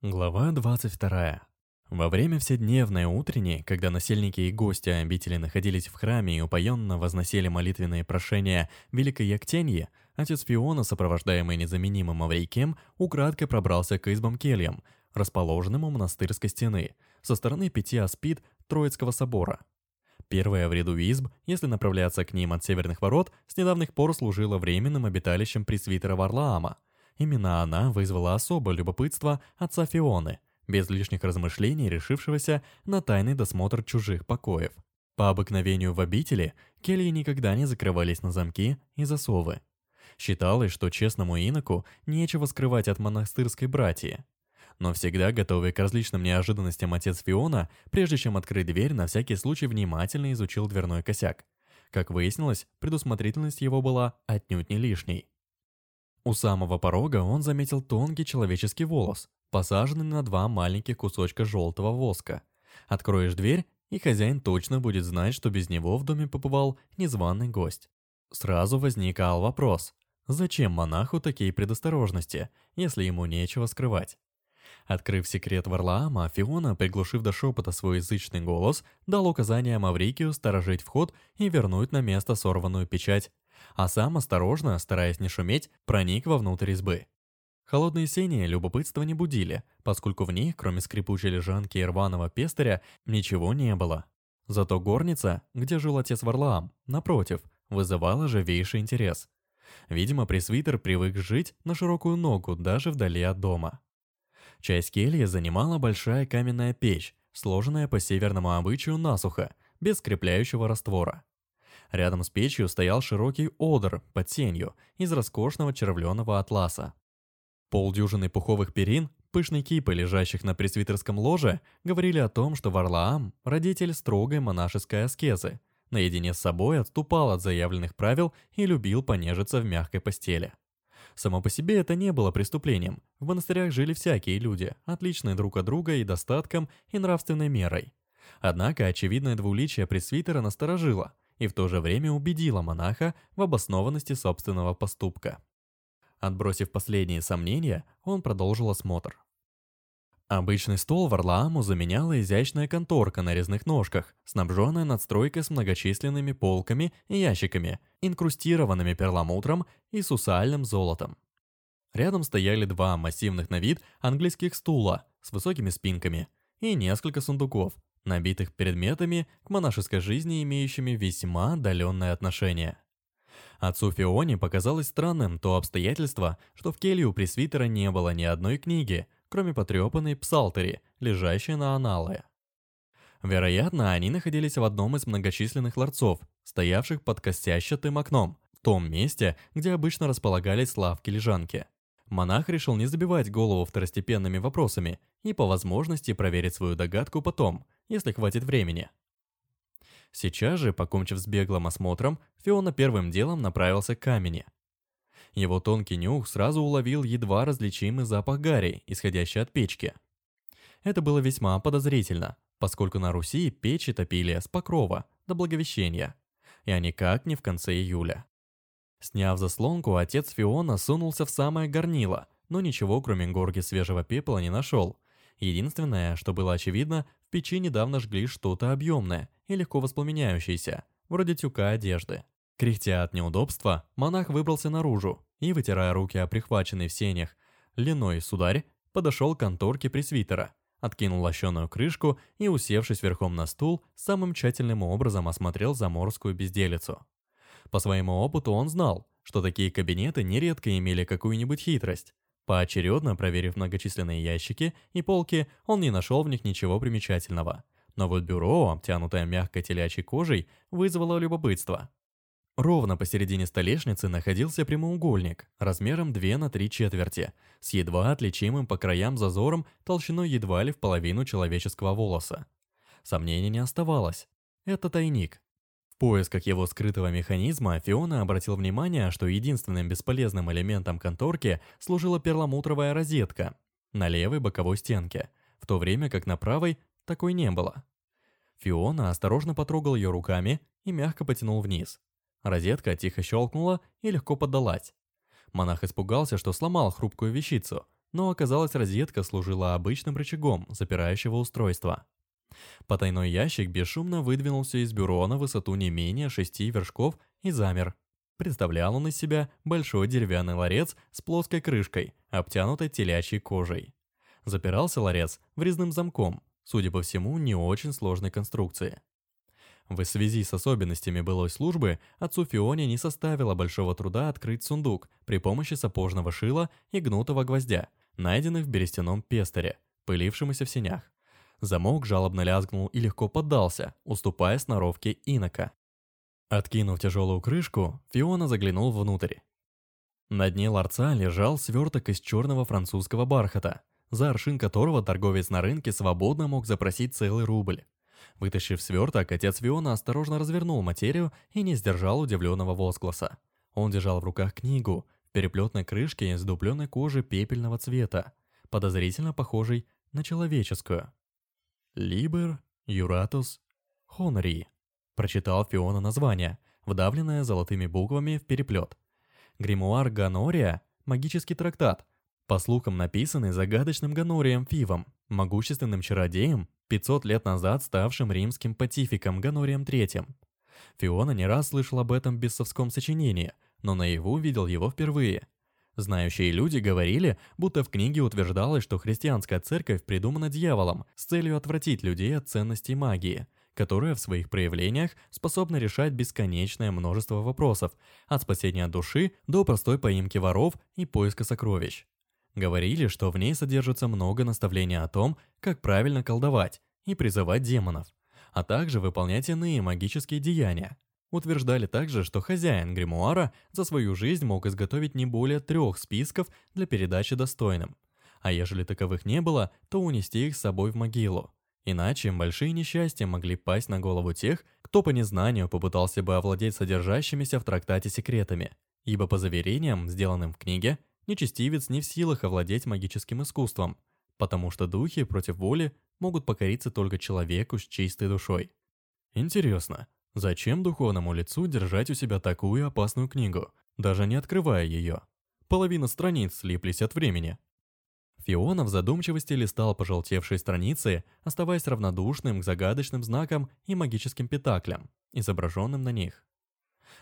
Глава 22. Во время вседневной утренней, когда насельники и гости обители находились в храме и упоенно возносили молитвенные прошения Великой Яктенье, отец Фиона, сопровождаемый незаменимым Аврейкем, украдкой пробрался к избам кельям, расположенным у монастырской стены, со стороны пяти аспид Троицкого собора. Первая в ряду изб, если направляться к ним от северных ворот, с недавних пор служила временным обиталищем пресвитера Варлаама – Именно она вызвала особое любопытство отца Фионы, без лишних размышлений решившегося на тайный досмотр чужих покоев. По обыкновению в обители, кельи никогда не закрывались на замки и засовы. Считалось, что честному иноку нечего скрывать от монастырской братьи. Но всегда готовый к различным неожиданностям отец Фиона, прежде чем открыть дверь, на всякий случай внимательно изучил дверной косяк. Как выяснилось, предусмотрительность его была отнюдь не лишней. У самого порога он заметил тонкий человеческий волос, посаженный на два маленьких кусочка желтого воска. Откроешь дверь, и хозяин точно будет знать, что без него в доме побывал незваный гость. Сразу возникал вопрос, зачем монаху такие предосторожности, если ему нечего скрывать? Открыв секрет Варлаама, Фиона, приглушив до шепота свой язычный голос, дал указание Маврикию сторожить вход и вернуть на место сорванную печать а сам осторожно, стараясь не шуметь, проник вовнутрь избы. Холодные сени любопытства не будили, поскольку в них, кроме скрипучей лежанки и рваного пестыря, ничего не было. Зато горница, где жил отец Варлаам, напротив, вызывала живейший интерес. Видимо, пресвитер привык жить на широкую ногу даже вдали от дома. Часть кельи занимала большая каменная печь, сложенная по северному обычаю насухо, без скрепляющего раствора. Рядом с печью стоял широкий одр под сенью из роскошного червленого атласа. Полдюжины пуховых перин, пышной кипы, лежащих на пресвитерском ложе, говорили о том, что Варлаам – родитель строгой монашеской аскезы, наедине с собой отступал от заявленных правил и любил понежиться в мягкой постели. Само по себе это не было преступлением. В монастырях жили всякие люди, отличные друг от друга и достатком, и нравственной мерой. Однако очевидное двуличие пресвитера насторожило – и в то же время убедила монаха в обоснованности собственного поступка. Отбросив последние сомнения, он продолжил осмотр. Обычный стол в Орлааму заменяла изящная конторка на резных ножках, снабженная надстройкой с многочисленными полками и ящиками, инкрустированными перламутром и сусальным золотом. Рядом стояли два массивных на вид английских стула с высокими спинками и несколько сундуков, набитых предметами к монашеской жизни, имеющими весьма отдаленное отношение. Отцу Фионе показалось странным то обстоятельство, что в келью пресвитера не было ни одной книги, кроме потрепанной псалтери, лежащей на аналое. Вероятно, они находились в одном из многочисленных ларцов, стоявших под костящатым окном, в том месте, где обычно располагались лавки-лежанки. Монах решил не забивать голову второстепенными вопросами и по возможности проверить свою догадку потом, если хватит времени. Сейчас же, покончив с беглым осмотром, Фиона первым делом направился к камени. Его тонкий нюх сразу уловил едва различимый запах гари, исходящий от печки. Это было весьма подозрительно, поскольку на Руси печи топили с покрова до Благовещения, и а никак не в конце июля. Сняв заслонку, отец Фиона сунулся в самое горнило, но ничего, кроме горки свежего пепла, не нашел. Единственное, что было очевидно, в печи недавно жгли что-то объемное и легко воспламеняющееся, вроде тюка одежды. Кряхтя от неудобства, монах выбрался наружу и, вытирая руки о прихваченный в сенях льняной сударь, подошел к конторке пресвитера, откинул лощеную крышку и, усевшись верхом на стул, самым тщательным образом осмотрел заморскую безделицу. По своему опыту он знал, что такие кабинеты нередко имели какую-нибудь хитрость. Поочередно проверив многочисленные ящики и полки, он не нашел в них ничего примечательного. Но вот бюро, обтянутое мягкой телячьей кожей, вызвало любопытство. Ровно посередине столешницы находился прямоугольник, размером 2 на 3 четверти, с едва отличимым по краям зазором толщиной едва ли в половину человеческого волоса. Сомнений не оставалось. Это тайник, поисках его скрытого механизма Фиона обратил внимание, что единственным бесполезным элементом конторки служила перламутровая розетка на левой боковой стенке, в то время как на правой такой не было. Фиона осторожно потрогал ее руками и мягко потянул вниз. Розетка тихо щелкнула и легко поддалась. Монах испугался, что сломал хрупкую вещицу, но оказалось розетка служила обычным рычагом запирающего устройства. Потайной ящик бесшумно выдвинулся из бюро на высоту не менее шести вершков и замер. Представлял он из себя большой деревянный ларец с плоской крышкой, обтянутой телячьей кожей. Запирался ларец врезным замком, судя по всему, не очень сложной конструкции. В связи с особенностями былой службы отцу Фионе не составило большого труда открыть сундук при помощи сапожного шила и гнутого гвоздя, найденных в берестяном пестере, пылившемуся в сенях. Замок жалобно лязгнул и легко поддался, уступая сноровке инока. Откинув тяжелую крышку, Фиона заглянул внутрь. На дне ларца лежал сверток из черного французского бархата, за аршин которого торговец на рынке свободно мог запросить целый рубль. Вытащив сверток, отец Фиона осторожно развернул материю и не сдержал удивленного возгласа. Он держал в руках книгу в переплетной крышке из дупленной кожи пепельного цвета, подозрительно похожей на человеческую. «Либер Юратус Хонори», прочитал Фиона название, вдавленное золотыми буквами в переплет. Гримуар Ганория – магический трактат, по слухам написанный загадочным Ганорием Фивом, могущественным чародеем, 500 лет назад ставшим римским патификом Ганорием III. Фиона не раз слышал об этом бесовском сочинении, но наяву видел его впервые. Знающие люди говорили, будто в книге утверждалось, что христианская церковь придумана дьяволом с целью отвратить людей от ценностей магии, которая в своих проявлениях способна решать бесконечное множество вопросов, от спасения души до простой поимки воров и поиска сокровищ. Говорили, что в ней содержится много наставлений о том, как правильно колдовать и призывать демонов, а также выполнять иные магические деяния. Утверждали также, что хозяин гримуара за свою жизнь мог изготовить не более трех списков для передачи достойным. А ежели таковых не было, то унести их с собой в могилу. Иначе большие несчастья могли пасть на голову тех, кто по незнанию попытался бы овладеть содержащимися в трактате секретами, ибо по заверениям, сделанным в книге, нечестивец не в силах овладеть магическим искусством, потому что духи против воли могут покориться только человеку с чистой душой. Интересно, зачем духовному лицу держать у себя такую опасную книгу, даже не открывая ее? Половина страниц слиплись от времени. Фиона в задумчивости листал пожелтевшие страницы, оставаясь равнодушным к загадочным знакам и магическим петаклям, изображенным на них.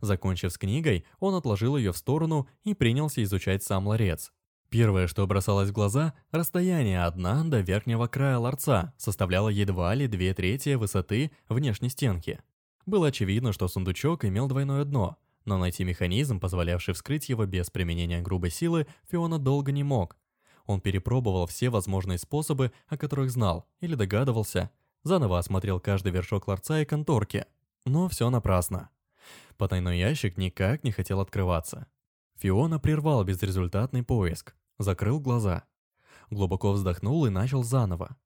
Закончив с книгой, он отложил ее в сторону и принялся изучать сам ларец. Первое, что бросалось в глаза, расстояние от дна до верхнего края ларца составляло едва ли две трети высоты внешней стенки. Было очевидно, что сундучок имел двойное дно, но найти механизм, позволявший вскрыть его без применения грубой силы, Фиона долго не мог. Он перепробовал все возможные способы, о которых знал или догадывался, заново осмотрел каждый вершок ларца и конторки, но все напрасно. Потайной ящик никак не хотел открываться. Фиона прервал безрезультатный поиск, закрыл глаза. Глубоко вздохнул и начал заново.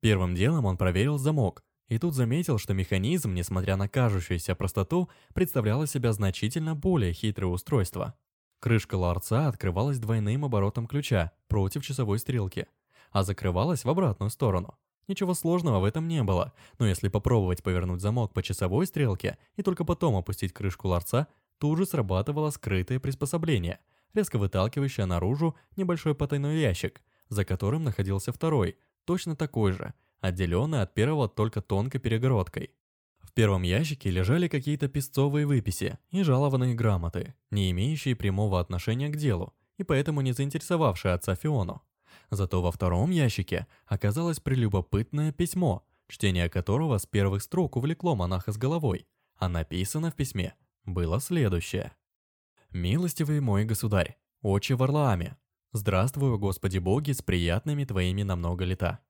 Первым делом он проверил замок, и тут заметил, что механизм, несмотря на кажущуюся простоту, представлял из себя значительно более хитрое устройство. Крышка ларца открывалась двойным оборотом ключа против часовой стрелки, а закрывалась в обратную сторону. Ничего сложного в этом не было, но если попробовать повернуть замок по часовой стрелке и только потом опустить крышку ларца, тут же срабатывало скрытое приспособление, резко выталкивающее наружу небольшой потайной ящик, за которым находился второй, точно такой же, отделенный от первого только тонкой перегородкой. В первом ящике лежали какие-то песцовые выписи и жалованные грамоты, не имеющие прямого отношения к делу, и поэтому не заинтересовавшие отца Фиону. Зато во втором ящике оказалось прелюбопытное письмо, чтение которого с первых строк увлекло монаха с головой, а написано в письме было следующее. «Милостивый мой государь, отче Варлааме, здравствуй, Господи Боги, с приятными твоими на много лета.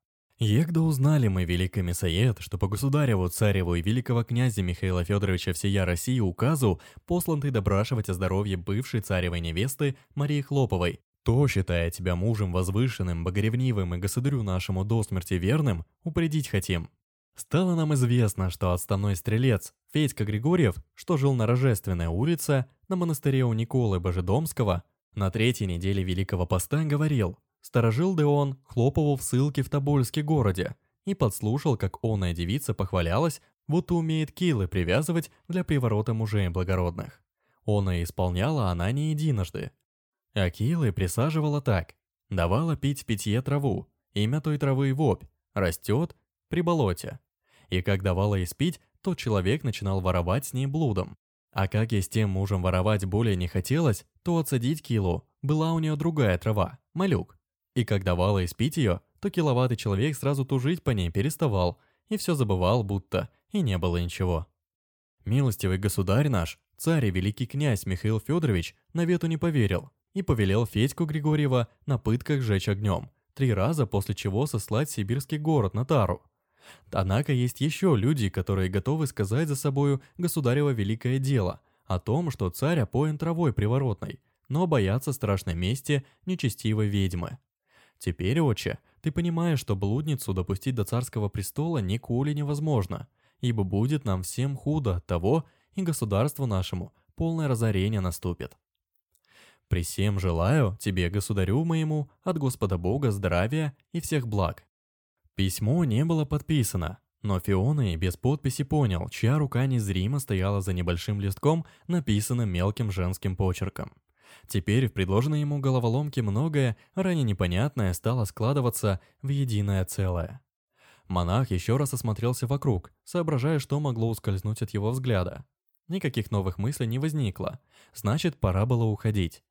Егда узнали мы, великий Месоед, что по государеву, цареву и великого князя Михаила Федоровича всея России указу послан ты допрашивать о здоровье бывшей царевой невесты Марии Хлоповой, то, считая тебя мужем возвышенным, богоревнивым и государю нашему до смерти верным, упредить хотим. Стало нам известно, что отставной стрелец Федька Григорьев, что жил на Рожественной улице, на монастыре у Николы Божедомского, на третьей неделе Великого Поста говорил, сторожил да он Хлопову в ссылке в Тобольске городе, и подслушал, как оная девица похвалялась, будто умеет килы привязывать для приворота мужей благородных. Она исполняла она не единожды, Акилы присаживала так. Давала пить питье траву. Имя той травы – вопь. Растет при болоте. И как давала испить, то человек начинал воровать с ней блудом. А как ей с тем мужем воровать более не хотелось, то отсадить килу была у нее другая трава – малюк. И как давала испить ее, то киловатый человек сразу тужить по ней переставал и все забывал, будто и не было ничего. Милостивый государь наш, царь и великий князь Михаил Федорович, на вету не поверил и повелел Федьку Григорьева на пытках сжечь огнем, три раза после чего сослать сибирский город на тару. Однако есть еще люди, которые готовы сказать за собою государево великое дело о том, что царь опоен травой приворотной, но боятся страшной мести нечестивой ведьмы. Теперь, отче, ты понимаешь, что блудницу допустить до царского престола николи невозможно, ибо будет нам всем худо того, и государству нашему полное разорение наступит. При всем желаю тебе, государю моему, от Господа Бога здравия и всех благ. Письмо не было подписано, но Фиона и без подписи понял, чья рука незримо стояла за небольшим листком, написанным мелким женским почерком. Теперь в предложенной ему головоломке многое, ранее непонятное, стало складываться в единое целое. Монах еще раз осмотрелся вокруг, соображая, что могло ускользнуть от его взгляда. Никаких новых мыслей не возникло, значит, пора было уходить.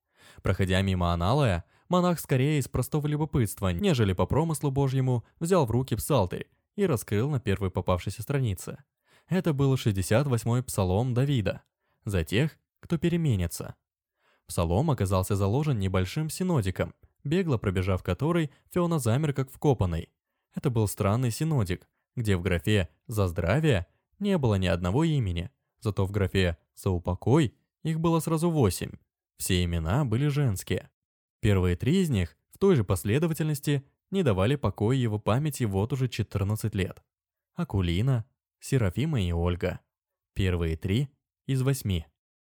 Проходя мимо аналая, монах скорее из простого любопытства, нежели по промыслу божьему, взял в руки псалтырь и раскрыл на первой попавшейся странице. Это был 68-й псалом Давида. За тех, кто переменится. Псалом оказался заложен небольшим синодиком, бегло пробежав который, Фиона замер как вкопанный. Это был странный синодик, где в графе «За здравие» не было ни одного имени, зато в графе «За упокой» их было сразу восемь. Все имена были женские. Первые три из них в той же последовательности не давали покоя его памяти вот уже 14 лет. Акулина, Серафима и Ольга. Первые три из восьми.